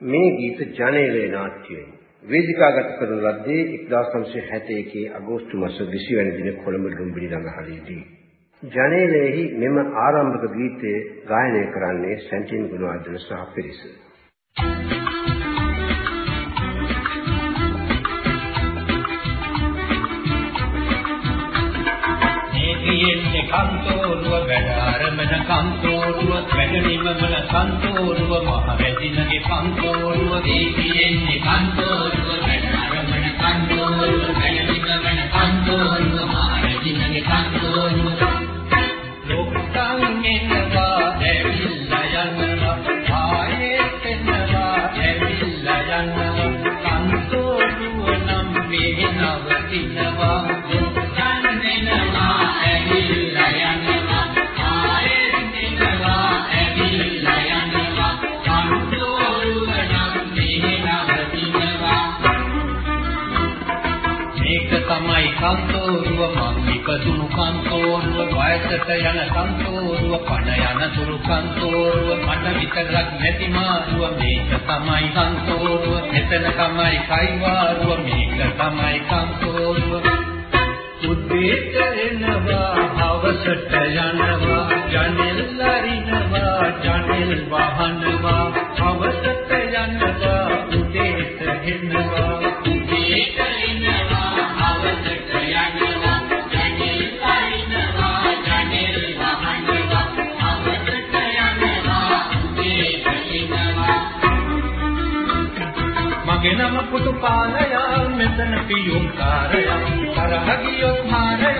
මේ ගීත ජනේලේ නාට්‍යයයි. වේදිකාගත කරන ලද්දේ 1961 අගෝස්තු මාස 20 වැනි දින කොළඹ ලුම්බිණි ළඟහලේදී. ජනේලෙහි මෙම ආරම්භක ගීතය ගායනය කරන්නේ සැන්ටින් ගුණවර්ධන සහ පිරිස. Thank you. තියෙන්නේ කන්තෝරුව වැඩ ආරමන කන්තෝරුව වැඩ නිමවන කන්තෝරුව මහ රැදිනගේ කන්තෝරුව දී තියෙන්නේ කන්තෝරුව. කන්තෝරුව මං එකතුණු කන්තෝරුව වයසට යන කන්තෝරුව පණ යන තුරු කන්තෝරුව මට විතරක් නැති මාරුව මේක තමයි කන්තෝරුව මෙතන තමයි කයිවාරුව මේක තමයි කන්තෝරුව. උද්දේශ එනවා හවසට යනවා ජනෙල් ලරිනවා ජනෙල් වහනවා. मग्नम नम मृदनपि ओङ्कारय हर हगियो स्मारय